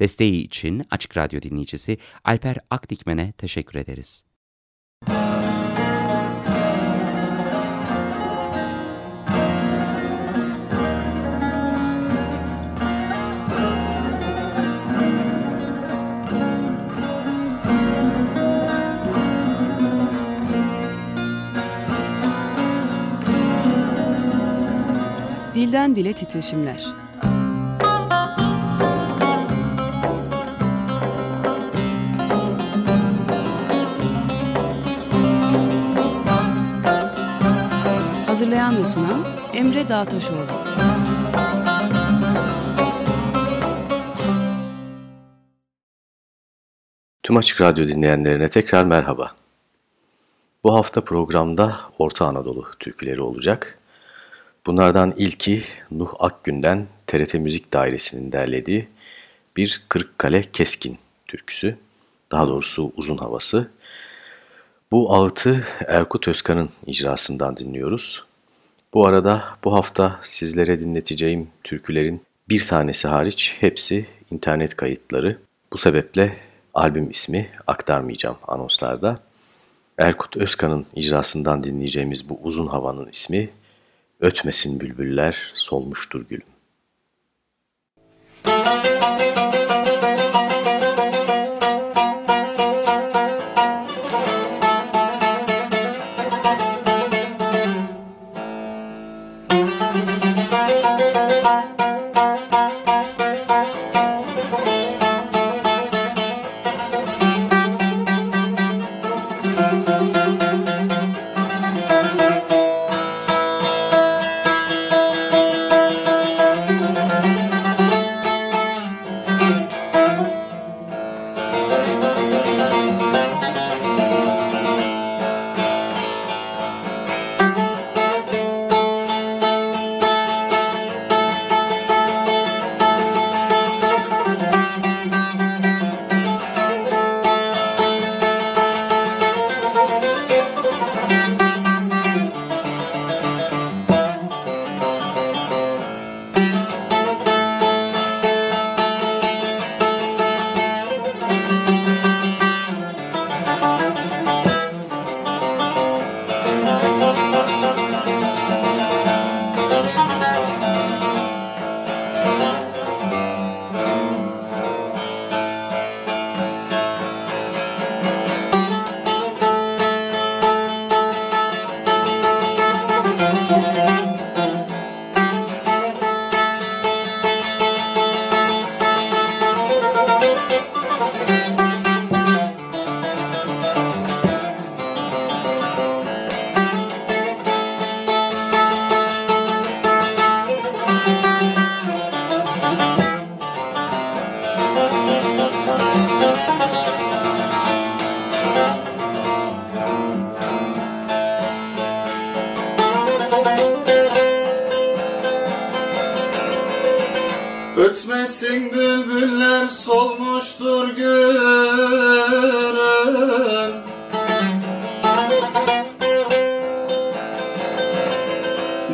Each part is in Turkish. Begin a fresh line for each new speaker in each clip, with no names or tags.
Desteği için Açık Radyo dinleyicisi Alper Akdikmen'e teşekkür ederiz.
Dilden Dile Titreşimler Hazırlayan ve sunan Emre Dağtaşoğlu.
Tüm Açık Radyo dinleyenlerine tekrar merhaba. Bu hafta programda Orta Anadolu türküleri olacak. Bunlardan ilki Nuh Akgün'den TRT Müzik Dairesi'nin derlediği bir Kırıkkale Keskin türküsü. Daha doğrusu uzun havası. Bu ağıtı Erkut Özkan'ın icrasından dinliyoruz. Bu arada bu hafta sizlere dinleteceğim türkülerin bir tanesi hariç hepsi internet kayıtları. Bu sebeple albüm ismi aktarmayacağım anonslarda. Erkut Özkan'ın icrasından dinleyeceğimiz bu uzun havanın ismi Ötmesin bülbüller solmuştur gülüm.
Ötmesin bülbüller solmuştur gülüm.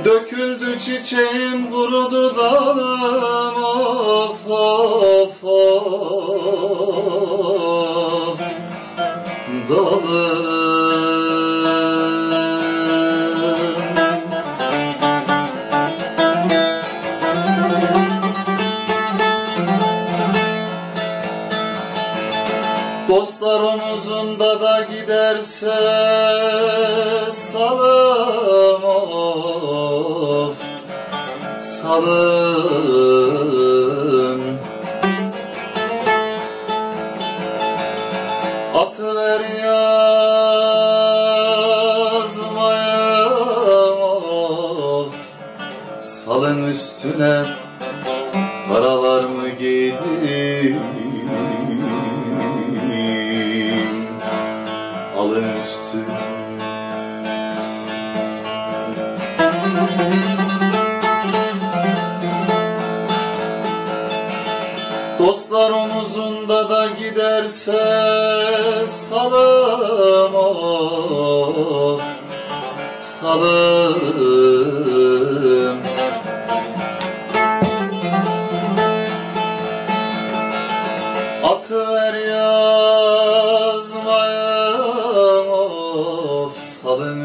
Döküldü çiçeğim kurudu dalım. Of of of. Dalım giderse salım of. Salım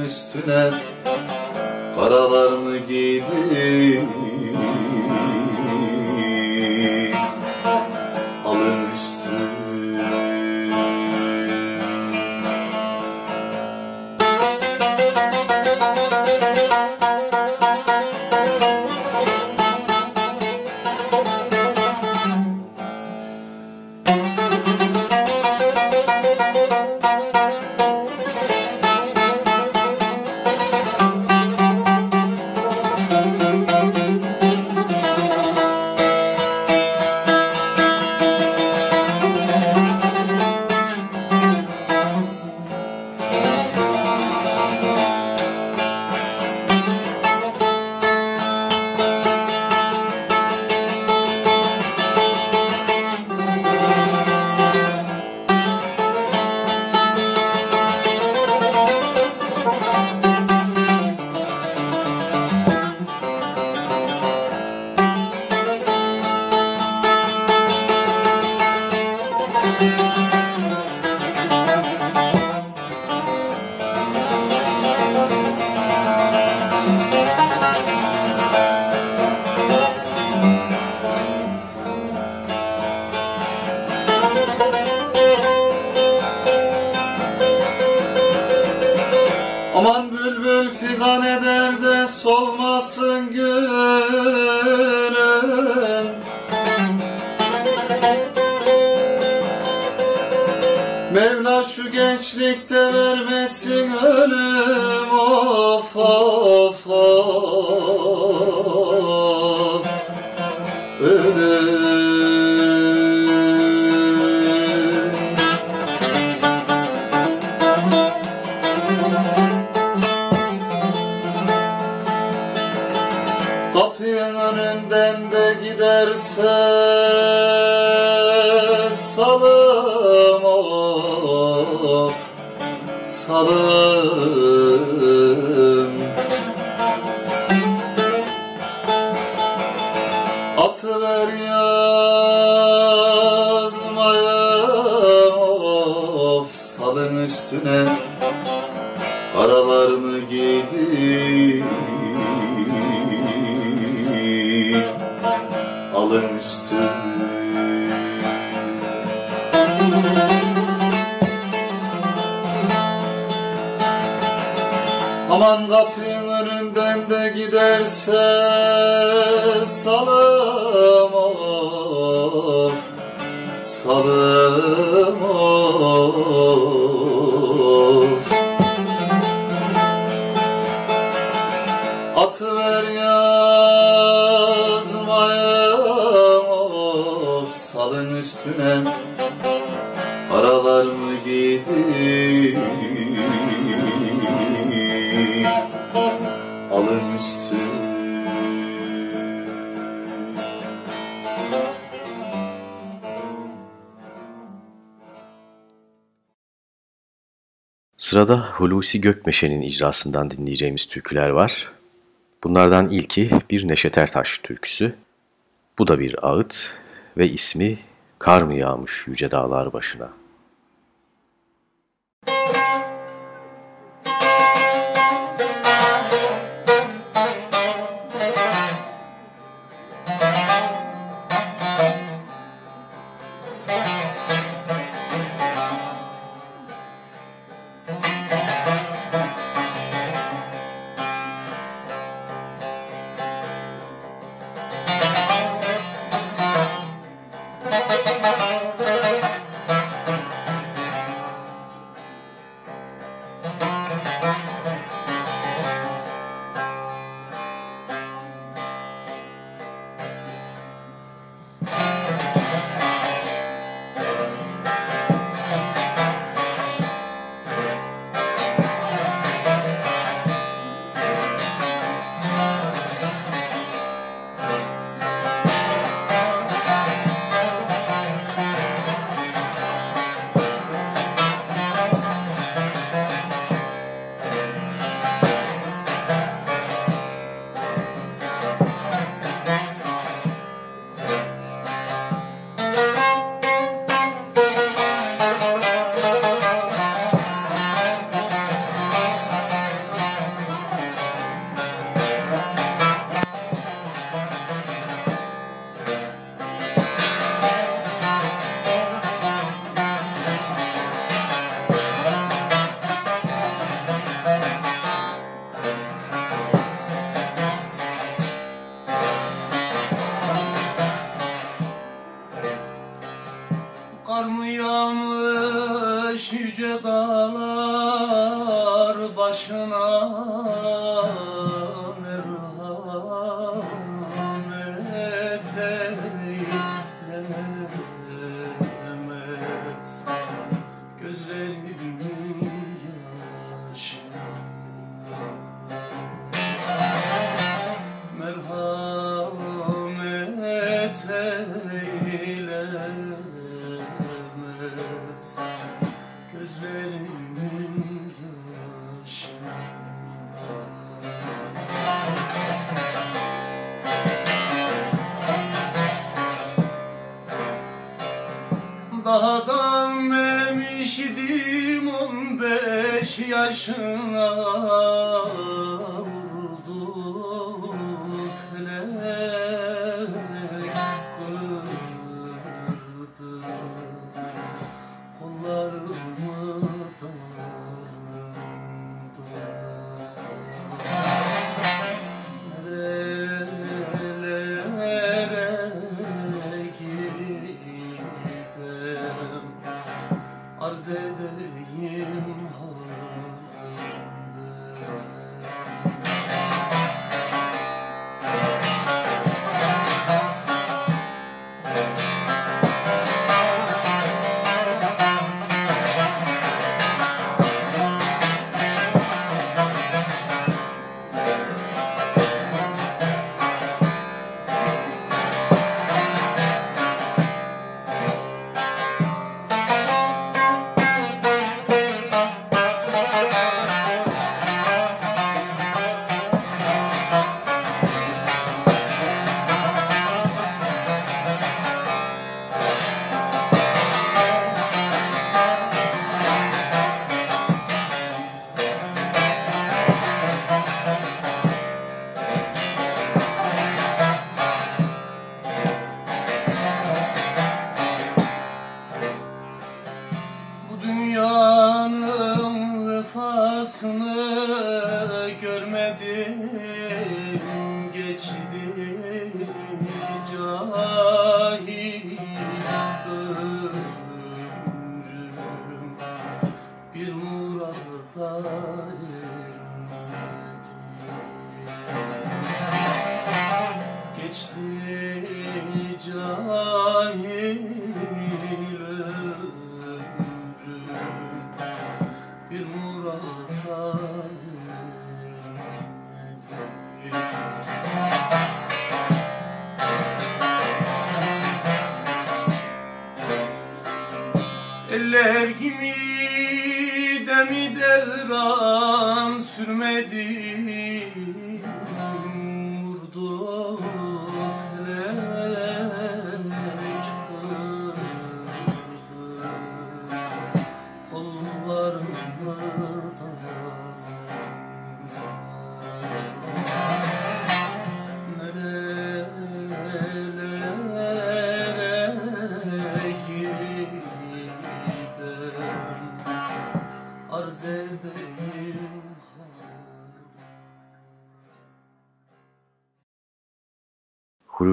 üstüne Karalar mı giydim gençlikte vermesin ölüm of of of. Ölüm giderse salım
Sırada Hulusi Gökmeşe'nin icrasından dinleyeceğimiz türküler var. Bunlardan ilki bir Neşet Ertaş türküsü. Bu da bir ağıt ve ismi Kar mı yağmış yüce dağlar başına.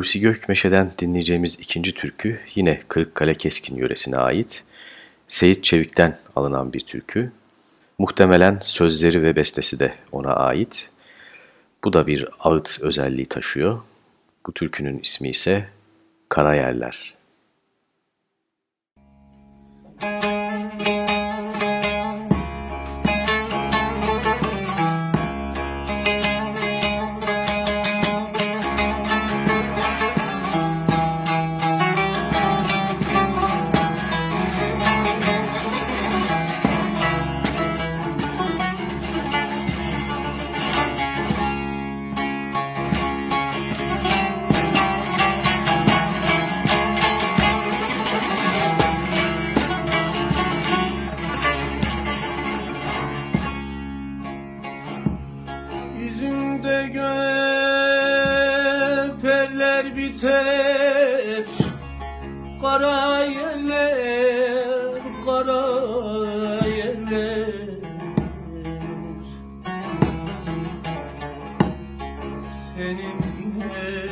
Hulusi Gökmeşe'den dinleyeceğimiz ikinci türkü yine Kırıkkale Keskin yöresine ait. Seyit Çevik'ten alınan bir türkü. Muhtemelen sözleri ve bestesi de ona ait. Bu da bir ağıt özelliği taşıyor. Bu türkünün ismi ise Karayerler.
tenimde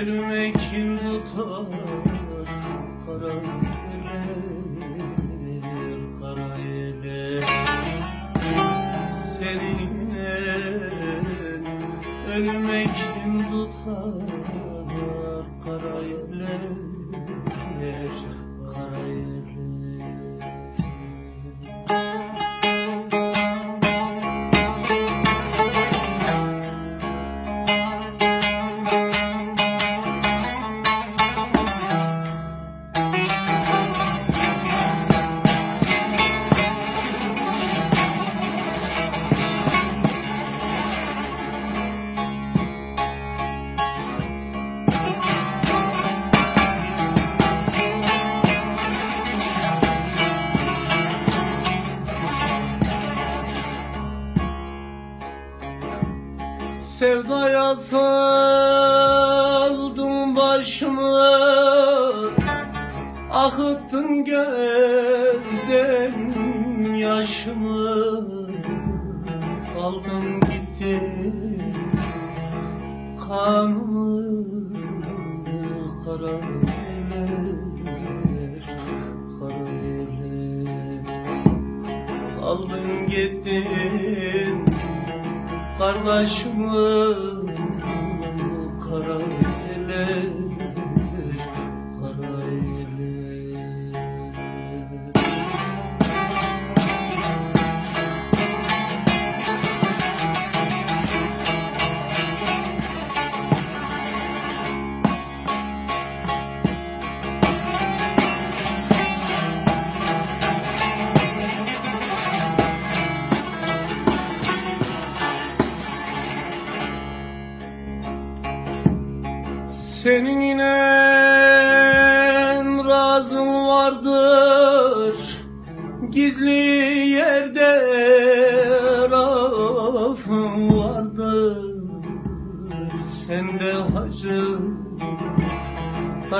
Ölmek tutar? Kara ele, kara ele Seninle ölmek tutar? Kara ele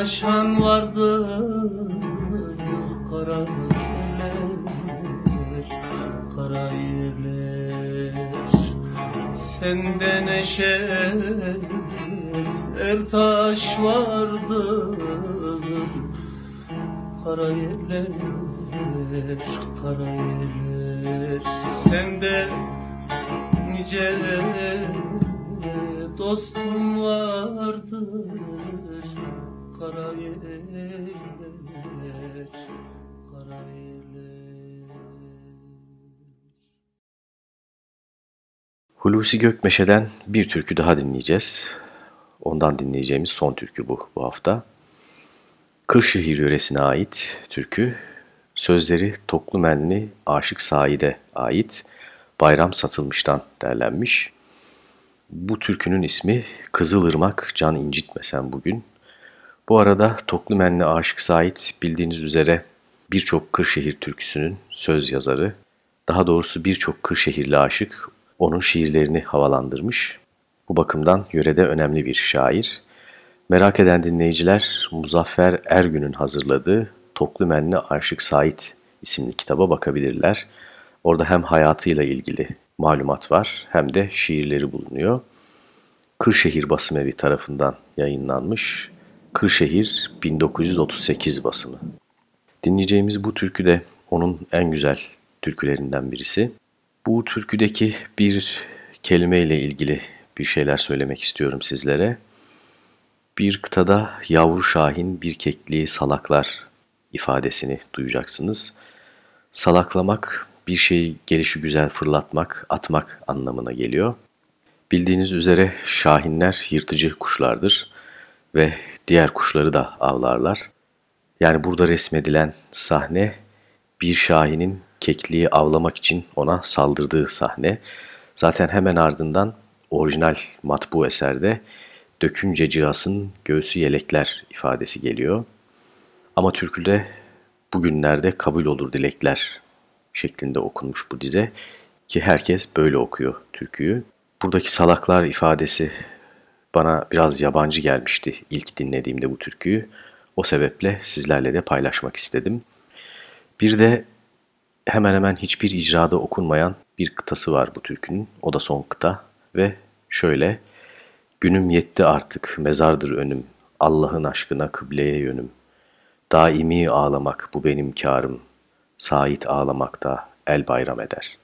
taşan vardır Kara yerler, kara yerler. Sende neşet ertaş vardır Kara yerler, kara yerler. Sende nice dostum vardır Kara yerler, kara yerler
Hulusi Gökmeşe'den bir türkü daha dinleyeceğiz. Ondan dinleyeceğimiz son türkü bu bu hafta. Kırşehir yöresine ait türkü. Sözleri Toklumenli Aşık Said'e ait Bayram Satılmış'tan derlenmiş. Bu türkünün ismi Kızılırmak Can İncitmesen Bugün. Bu arada Toklumenli Aşık Said bildiğiniz üzere birçok Kırşehir türküsünün söz yazarı. Daha doğrusu birçok Kırşehirli aşık onun şiirlerini havalandırmış. Bu bakımdan yörede önemli bir şair. Merak eden dinleyiciler Muzaffer Ergün'ün hazırladığı Toklumenli Aşık Said isimli kitaba bakabilirler. Orada hem hayatıyla ilgili malumat var hem de şiirleri bulunuyor. Kırşehir Basımevi tarafından yayınlanmış. Kırşehir 1938 basımı. Dinleyeceğimiz bu türkü de onun en güzel türkülerinden birisi. Bu türküdeki bir kelimeyle ilgili bir şeyler söylemek istiyorum sizlere. Bir kıtada yavru şahin bir kekliği salaklar ifadesini duyacaksınız. Salaklamak bir şeyi gelişi güzel fırlatmak, atmak anlamına geliyor. Bildiğiniz üzere şahinler yırtıcı kuşlardır ve diğer kuşları da avlarlar. Yani burada resmedilen sahne bir şahinin kekliği avlamak için ona saldırdığı sahne. Zaten hemen ardından orijinal matbu eserde dökünce cihasın göğsü yelekler ifadesi geliyor. Ama türküde bugünlerde kabul olur dilekler şeklinde okunmuş bu dize ki herkes böyle okuyor türküyü. Buradaki salaklar ifadesi bana biraz yabancı gelmişti ilk dinlediğimde bu türküyü. O sebeple sizlerle de paylaşmak istedim. Bir de hemen hemen hiçbir icrada okunmayan bir kıtası var bu türkünün. O da son kıta ve şöyle Günüm yetti artık mezardır önüm Allah'ın aşkına kıbleye yönüm Daimi ağlamak bu benim karım, Sait ağlamakta el bayram eder.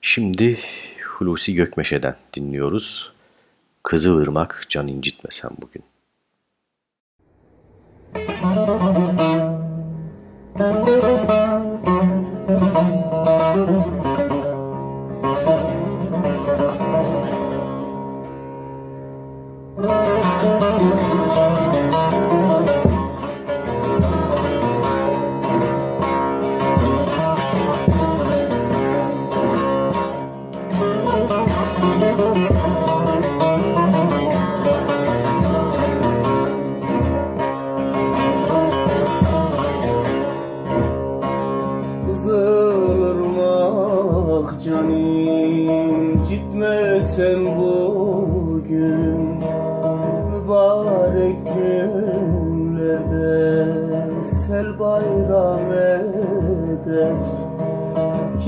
Şimdi Hulusi Gökmeşe'den dinliyoruz. Kızılırmak can incitmesen bugün.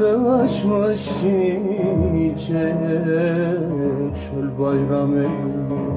sarışmış çiçeğe Çöl bayramı.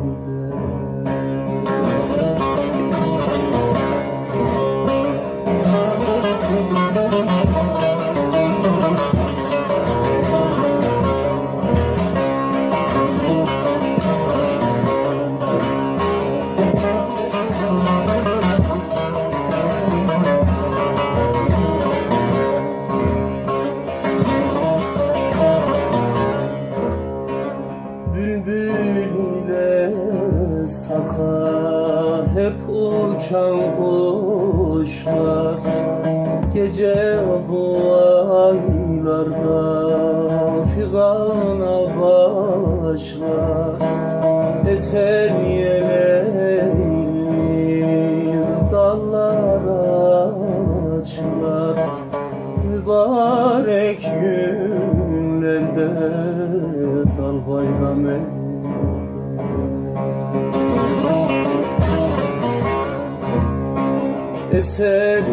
Uçan kuşlar Gece bu aylarda figana başlar. Eser eser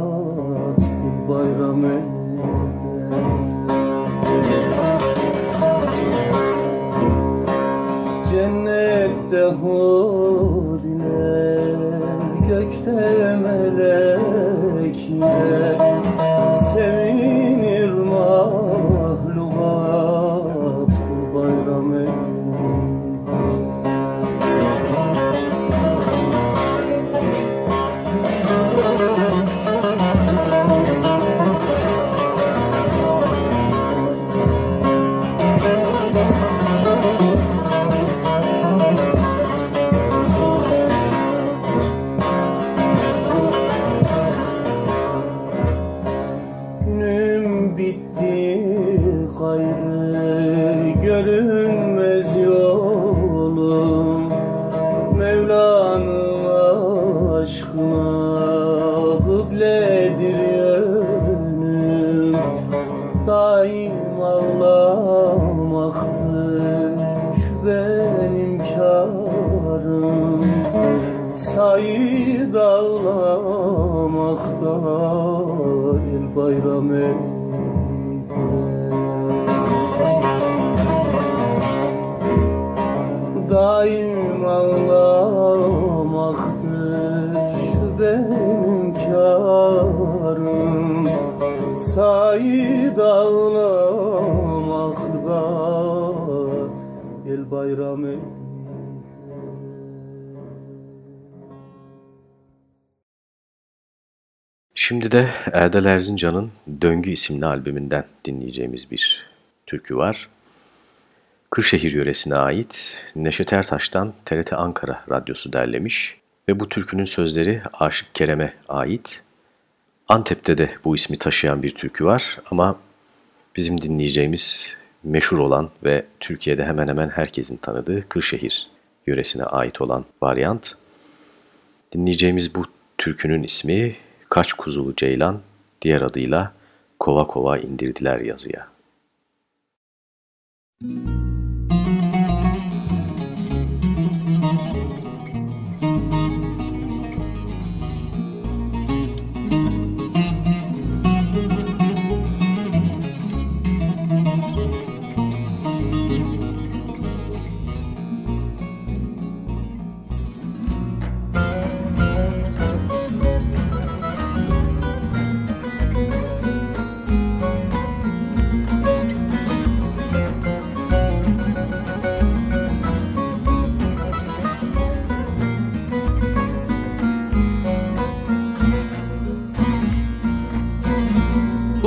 Huriler, gökte melekler bayram eyle Daim ağlamaktır benim karım. Sayı dağlamakta
Şimdi de Erdal Erzincan'ın Döngü isimli albümünden dinleyeceğimiz bir türkü var. Kırşehir yöresine ait Neşet Ertaş'tan TRT Ankara Radyosu derlemiş ve bu türkünün sözleri Aşık Kerem'e ait. Antep'te de bu ismi taşıyan bir türkü var ama bizim dinleyeceğimiz meşhur olan ve Türkiye'de hemen hemen herkesin tanıdığı Kırşehir yöresine ait olan varyant. Dinleyeceğimiz bu türkünün ismi Kaç Kuzulu Ceylan, diğer adıyla Kova Kova indirdiler yazıya. Müzik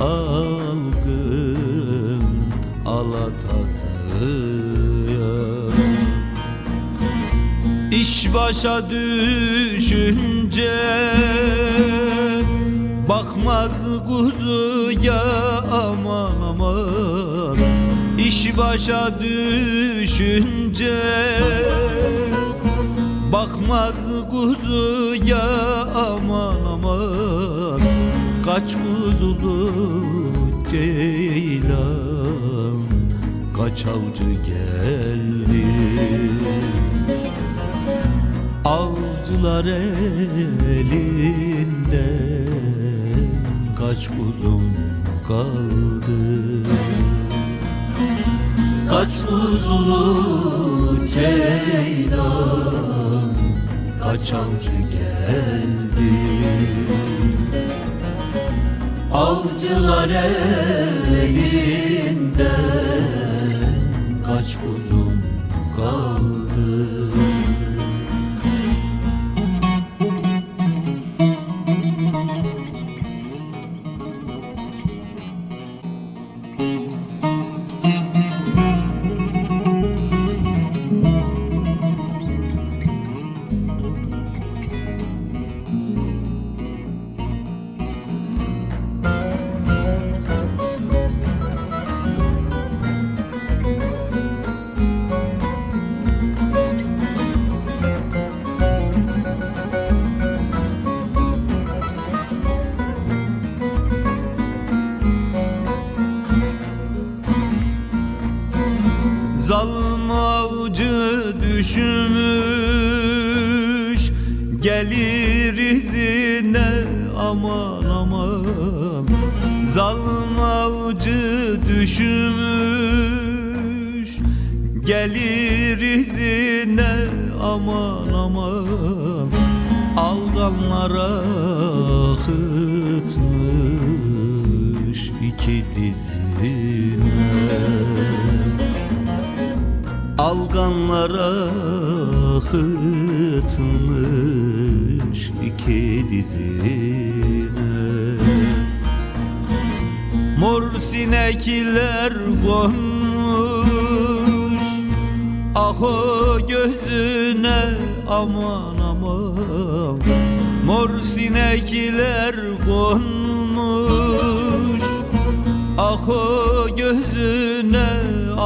algın alatasıya. İş başa düşünce Bakmaz kuzuya aman aman. İş başa düşünce Bakmaz kuzuya aman aman Kaç kuzulu ceylan Kaç avcı geldi. Avcılar elinde Kaç kuzum kaldı? Kaç kuzulu ceylan Kaç avcı geldi Avcılar elinde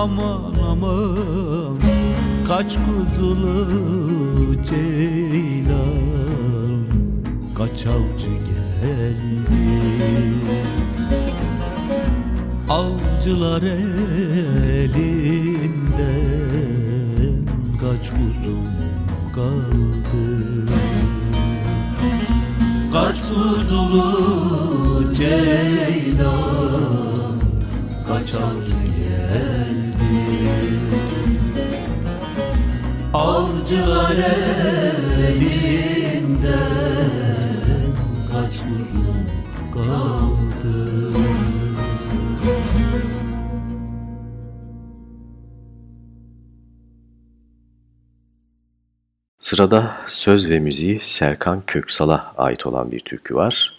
aman aman Kaç kuzulu ceylan Kaç avcı geldi. Avcılar elinden Kaç kuzum kaldı? Kaç kuzulu ceylan Kaç avcı Avcılar elinden Kaç kaldı
Sırada söz ve müziği Serkan Köksal'a ait olan bir türkü var.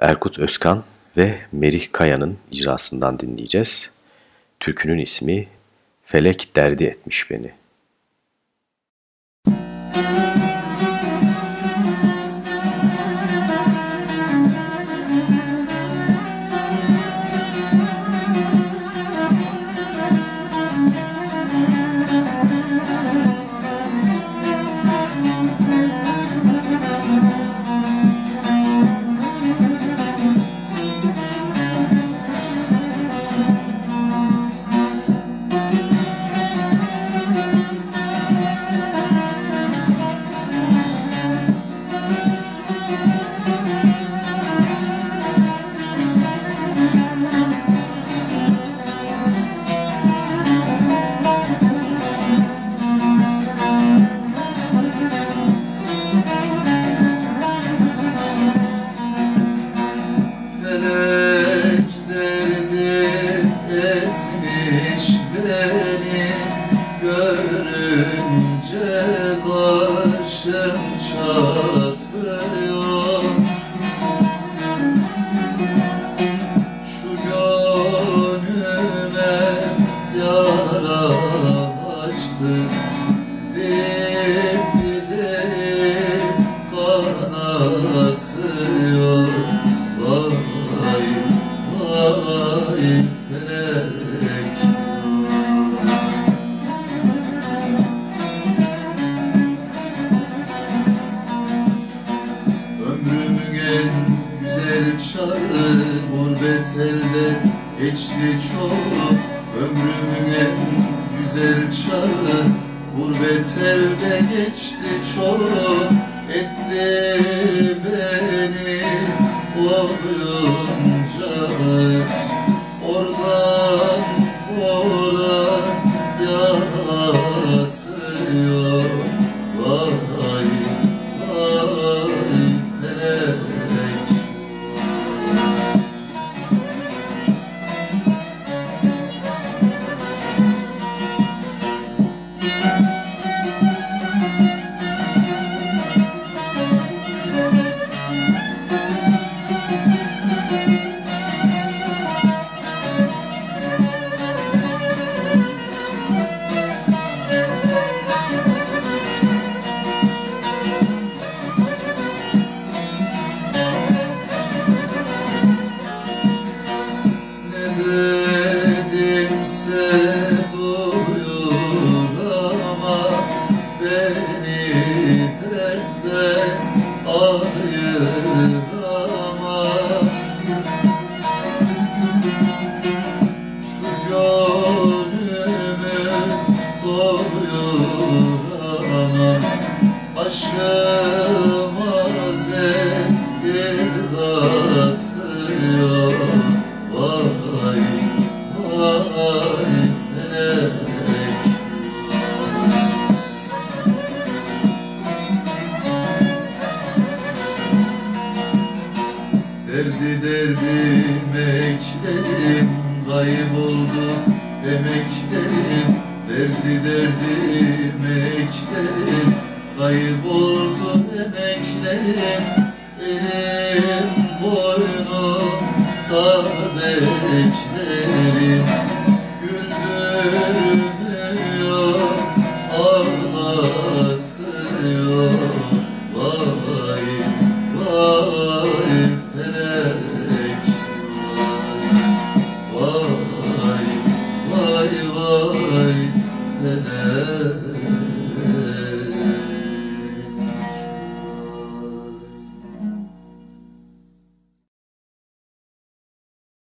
Erkut Özkan ve Merih Kaya'nın icrasından dinleyeceğiz. Türkünün ismi Felek Derdi Etmiş Beni.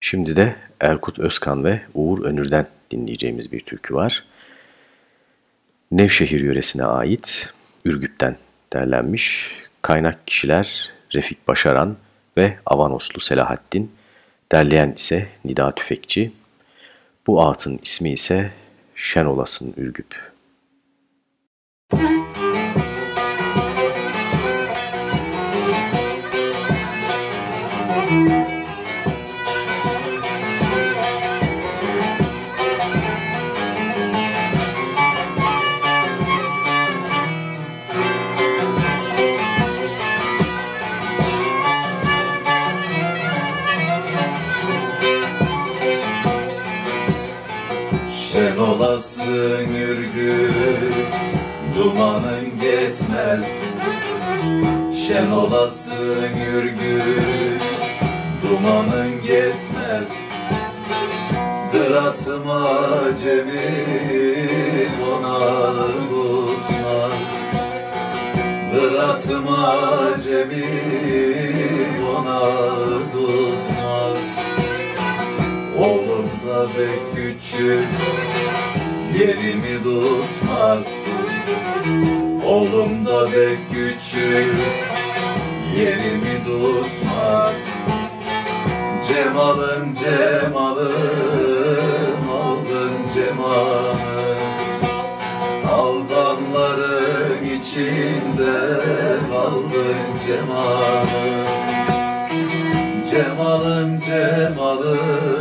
Şimdi de Erkut Özkan ve Uğur Önür'den dinleyeceğimiz bir türkü var. Nevşehir yöresine ait Ürgüp'ten derlenmiş. Kaynak kişiler Refik Başaran ve Avanoslu Selahattin. Derleyen ise Nida Tüfekçi. Bu atın ismi ise Şenolasın Ürgüp.
Olasın ürgün Dumanın gitmez Şen olasın ürgün Dumanın gitmez Kıratım acemi ona tutmaz. Kıratım acemi ona tutmaz. Oğlum da pek küçük yerimi tutmaz. Oğlum da pek küçük yerimi tutmaz. Cemalım cemalım. Aldın cemalım. Aldanların içinde kaldın cemalım. Cemalım cemalım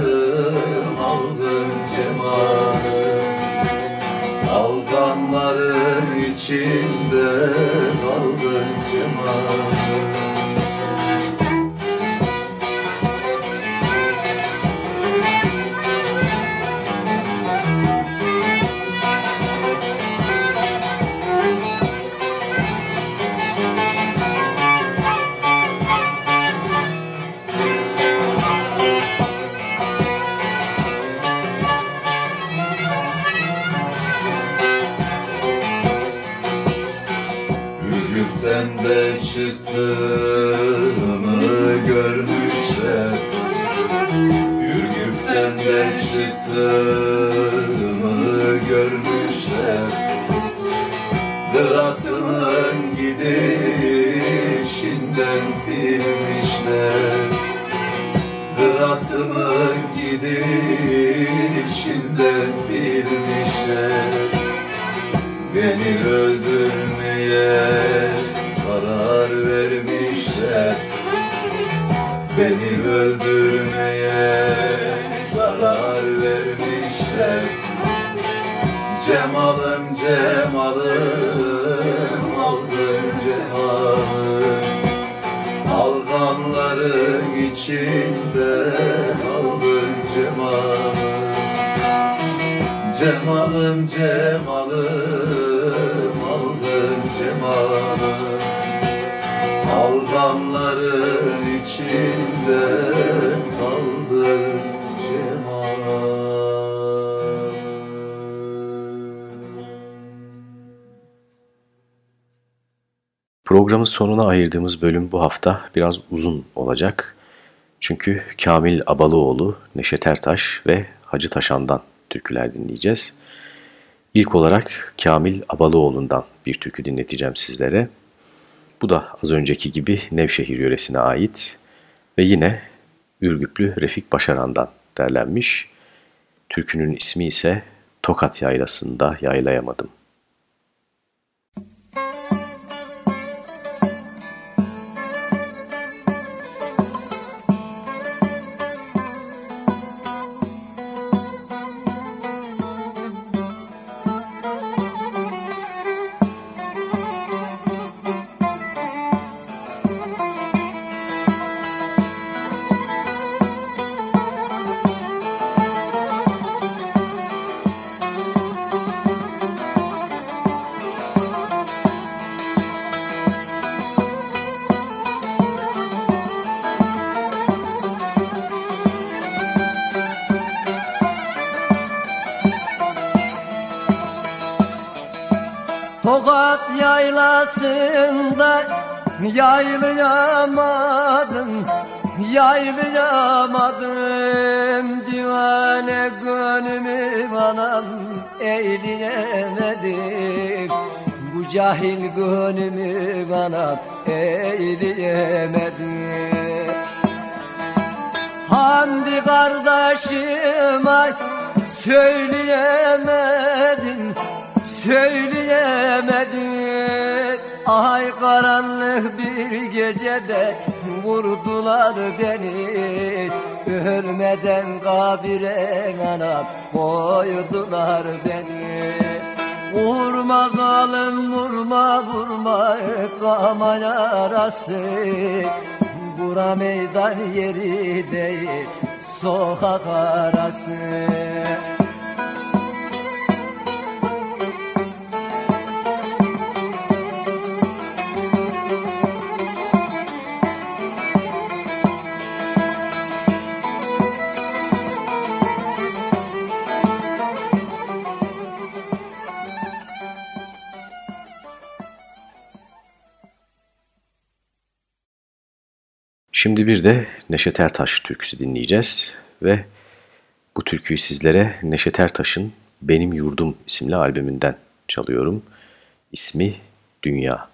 içinde kaldın cemalım Cemalım aldım cemalım Aldanların içinde kaldı cemal
Programın sonuna ayırdığımız bölüm bu hafta biraz uzun olacak. Çünkü Kamil Abalıoğlu, Neşet Ertaş ve Hacı Taşan'dan türküler dinleyeceğiz. İlk olarak Kamil Abalıoğlu'ndan bir türkü dinleteceğim sizlere. Bu da az önceki gibi Nevşehir yöresine ait ve yine Ürgüplü Refik Başaran'dan derlenmiş. Türkünün ismi ise Tokat Yaylası'nda Yaylayamadım.
Yaylayamadım divane gönlümü bana eyleyemedim Bu cahil gönlümü bana eyleyemedim Hamdi kardeşime söyleyemedim Söyleyemedim Ay karanlık bir gecede vurdular beni Ölmeden kabire anam koydular beni. Vurma zalim vurma vurma kama yarası. Bura meydan yeri değil sokak arası
Şimdi bir de Neşet Ertaş türküsü dinleyeceğiz ve bu türküyü sizlere Neşet Ertaş'ın Benim Yurdum isimli albümünden çalıyorum. İsmi Dünya.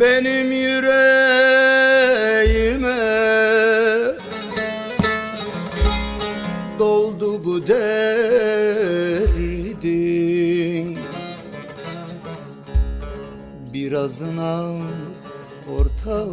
Benim yüreğime. Doldu bu derdin. Birazına ortak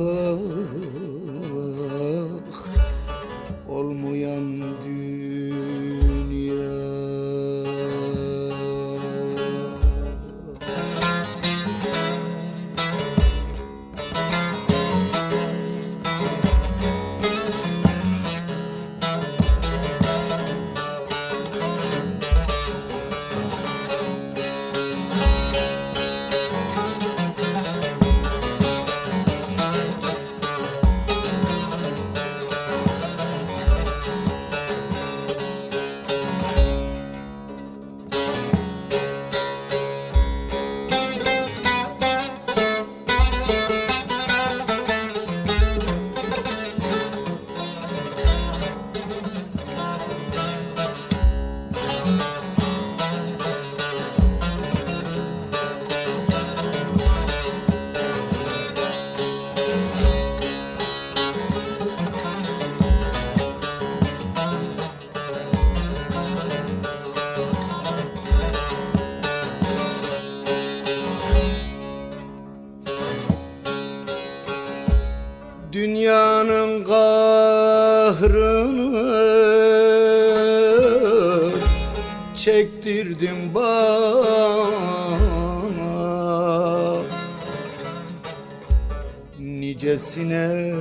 Nicesine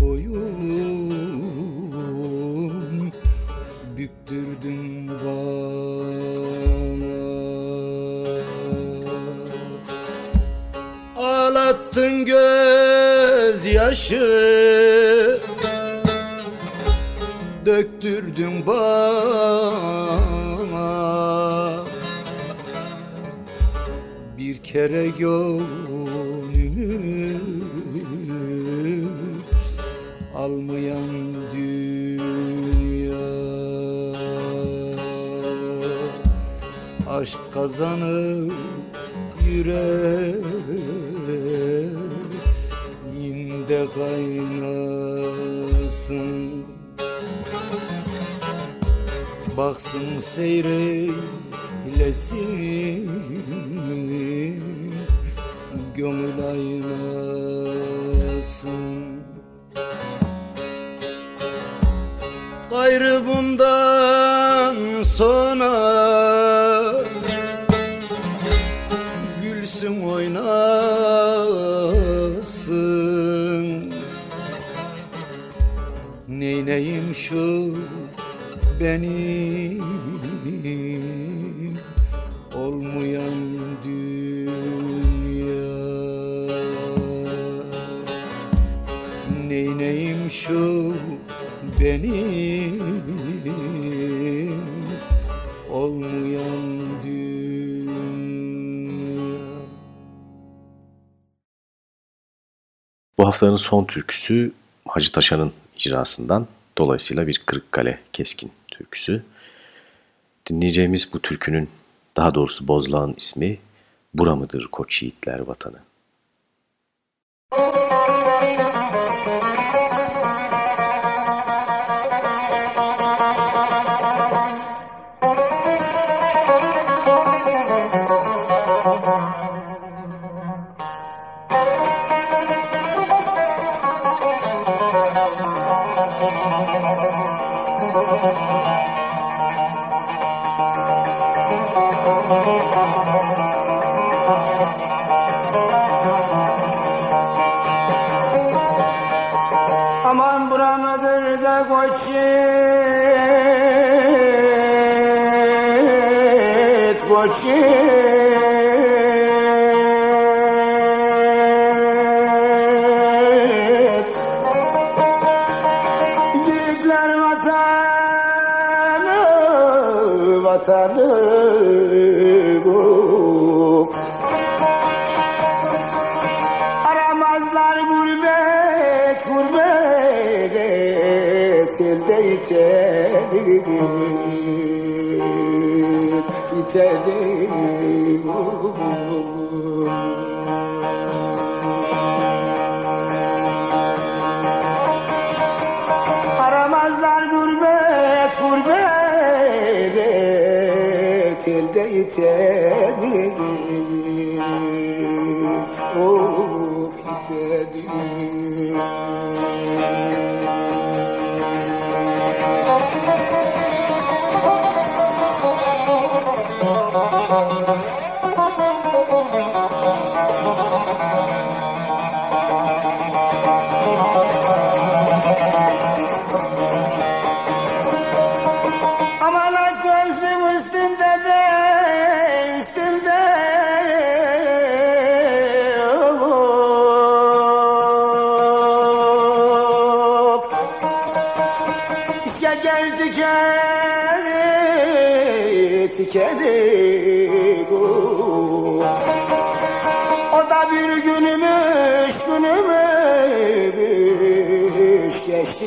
boyun büktürdün bana. Ağlattın gözyaşı Döktürdün bana kere gönlümü Almayan dünya. Aşk kazanır yüreğinde kaynasın. Baksın seyreylesin Gönül aynasın Gayrı bundan sonra gülsün oynasın. Neyneyim şu benim benim olmayan dünya
Bu haftanın son türküsü Hacı Taşan'ın icrasından dolayısıyla bir Kırıkkale keskin türküsü. Dinleyeceğimiz bu türkünün daha doğrusu bozlağın ismi Bura mıdır koç yiğitler vatanı?
வச்சே elde iterim of iterim Aman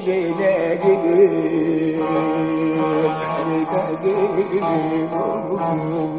geçti beyne gibi Aman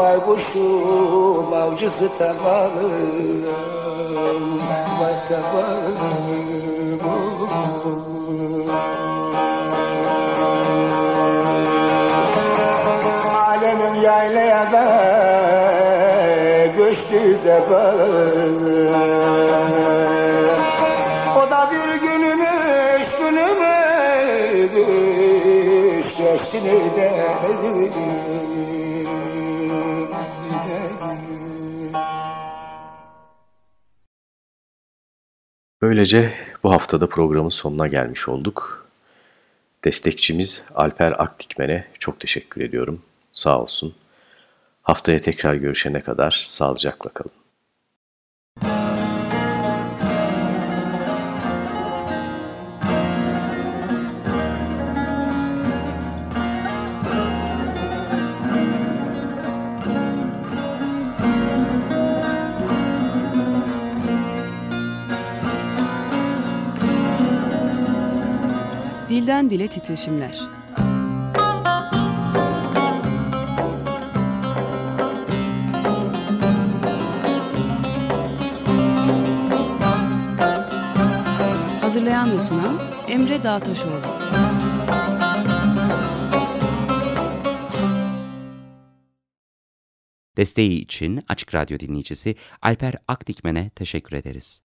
kuşum, vay kuşum, avcısı tabanım, vay tabanım. Alemin yaylaya da göçtü zeban. O da bir günümüş günümüş geçti de
Böylece bu haftada programın sonuna gelmiş olduk. Destekçimiz Alper Akdikmen'e çok teşekkür ediyorum. Sağ olsun. Haftaya tekrar görüşene kadar sağlıcakla kalın.
Dilden dile titreşimler. Hazırlayan ve sunan Emre Dağtaşoğlu.
Desteği için Açık Radyo dinleyicisi Alper Akdikmen'e teşekkür ederiz.